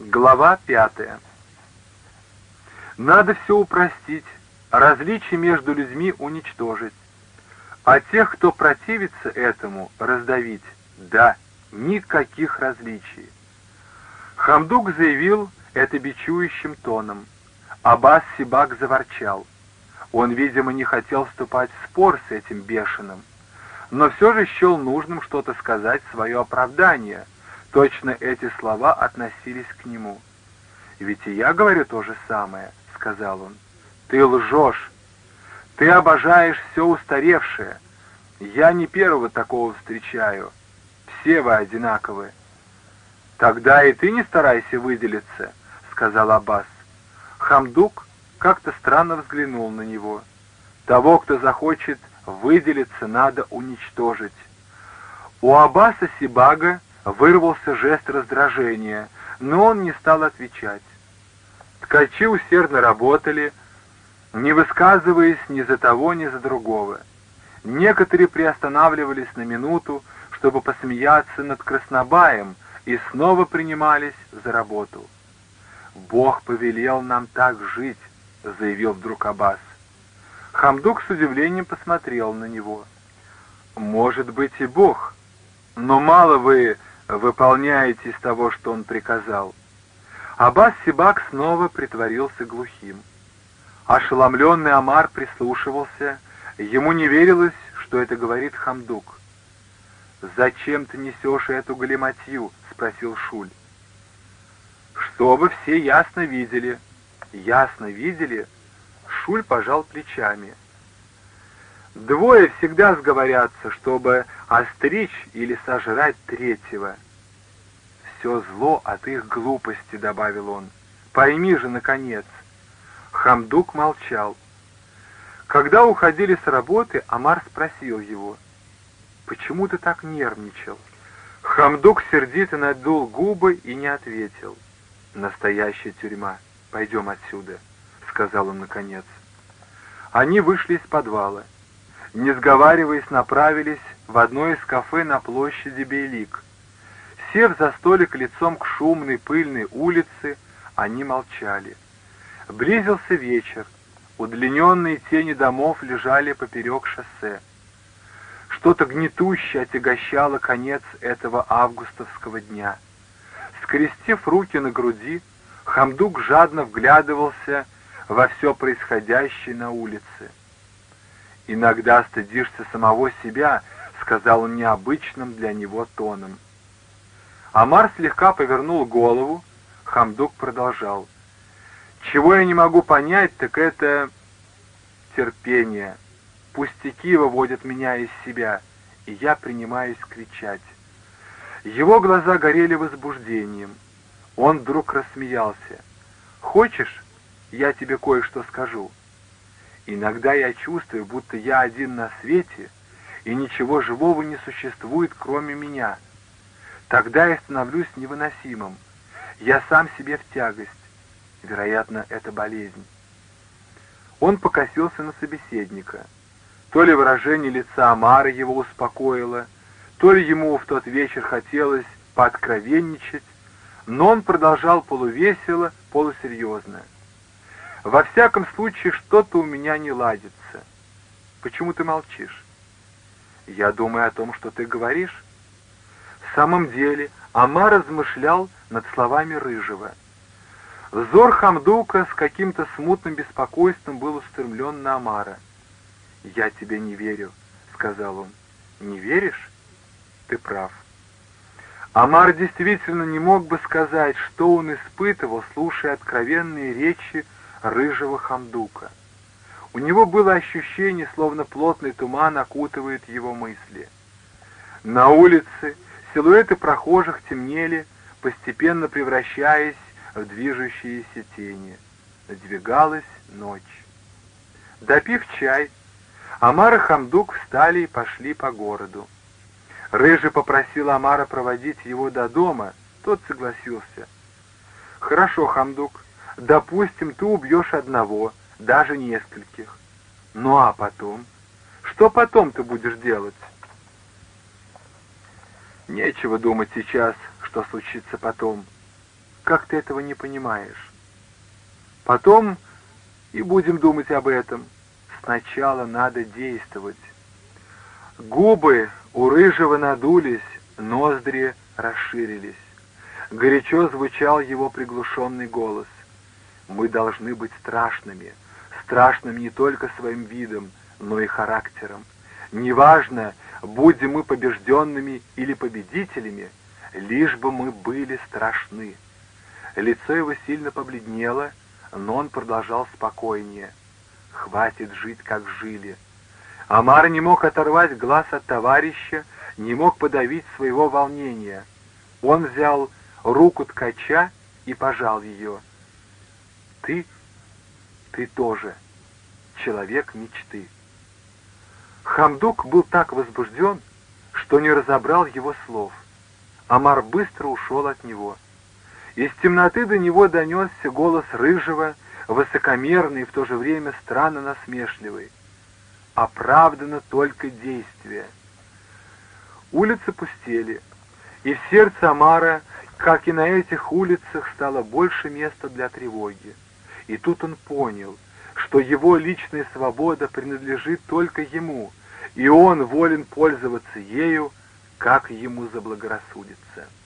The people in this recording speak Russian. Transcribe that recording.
Глава пятая. Надо все упростить, различия между людьми уничтожить, а тех, кто противится этому, раздавить. Да, никаких различий. Хамдук заявил это бичующим тоном. Аббас Сибак заворчал. Он, видимо, не хотел вступать в спор с этим бешеным, но все же счел нужным что-то сказать свое оправдание — Точно эти слова относились к нему. «Ведь и я говорю то же самое», — сказал он. «Ты лжешь. Ты обожаешь все устаревшее. Я не первого такого встречаю. Все вы одинаковы». «Тогда и ты не старайся выделиться», — сказал Аббас. Хамдук как-то странно взглянул на него. «Того, кто захочет выделиться, надо уничтожить». У Аббаса Сибага Вырвался жест раздражения, но он не стал отвечать. Ткачи усердно работали, не высказываясь ни за того, ни за другого. Некоторые приостанавливались на минуту, чтобы посмеяться над Краснобаем, и снова принимались за работу. «Бог повелел нам так жить», — заявил вдруг Аббас. Хамдук с удивлением посмотрел на него. «Может быть и Бог, но мало вы выполняете из того, что он приказал. Аббас Сибак снова притворился глухим. Ошеломленный Амар прислушивался, ему не верилось, что это говорит Хамдук. «Зачем ты несешь эту галиматью?» — спросил Шуль. «Чтобы все ясно видели». «Ясно видели?» Шуль пожал плечами. Двое всегда сговорятся, чтобы остричь или сожрать третьего. «Все зло от их глупости», — добавил он. «Пойми же, наконец». Хамдук молчал. Когда уходили с работы, Амар спросил его, «Почему ты так нервничал?» Хамдук сердито надул губы и не ответил. «Настоящая тюрьма. Пойдем отсюда», — сказал он наконец. Они вышли из подвала не сговариваясь, направились в одно из кафе на площади Бейлик. Сев за столик лицом к шумной пыльной улице, они молчали. Близился вечер, удлиненные тени домов лежали поперек шоссе. Что-то гнетущее отягощало конец этого августовского дня. Скрестив руки на груди, Хамдук жадно вглядывался во все происходящее на улице. «Иногда стыдишься самого себя», — сказал он необычным для него тоном. Амар слегка повернул голову, Хамдук продолжал. «Чего я не могу понять, так это терпение. Пустяки выводят меня из себя, и я принимаюсь кричать». Его глаза горели возбуждением. Он вдруг рассмеялся. «Хочешь, я тебе кое-что скажу?» Иногда я чувствую, будто я один на свете, и ничего живого не существует, кроме меня. Тогда я становлюсь невыносимым. Я сам себе в тягость. Вероятно, это болезнь. Он покосился на собеседника. То ли выражение лица Амара его успокоило, то ли ему в тот вечер хотелось пооткровенничать, но он продолжал полувесело, полусерьезно. Во всяком случае, что-то у меня не ладится. Почему ты молчишь? Я думаю о том, что ты говоришь. В самом деле, Ама размышлял над словами Рыжего. Взор Хамдука с каким-то смутным беспокойством был устремлен на Амара. «Я тебе не верю», — сказал он. «Не веришь? Ты прав». Амар действительно не мог бы сказать, что он испытывал, слушая откровенные речи рыжего хамдука. У него было ощущение, словно плотный туман окутывает его мысли. На улице силуэты прохожих темнели, постепенно превращаясь в движущиеся тени. Надвигалась ночь. Допив чай, Амар и Хамдук встали и пошли по городу. Рыжий попросил Амара проводить его до дома, тот согласился. «Хорошо, Хамдук, Допустим, ты убьешь одного, даже нескольких. Ну а потом? Что потом ты будешь делать? Нечего думать сейчас, что случится потом. как ты этого не понимаешь. Потом и будем думать об этом. Сначала надо действовать. Губы у рыжего надулись, ноздри расширились. Горячо звучал его приглушенный голос. Мы должны быть страшными, страшными не только своим видом, но и характером. Неважно, будем мы побежденными или победителями, лишь бы мы были страшны. Лицо его сильно побледнело, но он продолжал спокойнее. Хватит жить, как жили. Амар не мог оторвать глаз от товарища, не мог подавить своего волнения. Он взял руку ткача и пожал ее. «Ты, ты тоже человек мечты». Хамдук был так возбужден, что не разобрал его слов. Амар быстро ушел от него. Из темноты до него донесся голос рыжего, высокомерный и в то же время странно насмешливый. Оправдано только действие. Улицы пустели, и в сердце Амара, как и на этих улицах, стало больше места для тревоги. И тут он понял, что его личная свобода принадлежит только ему, и он волен пользоваться ею, как ему заблагорассудится.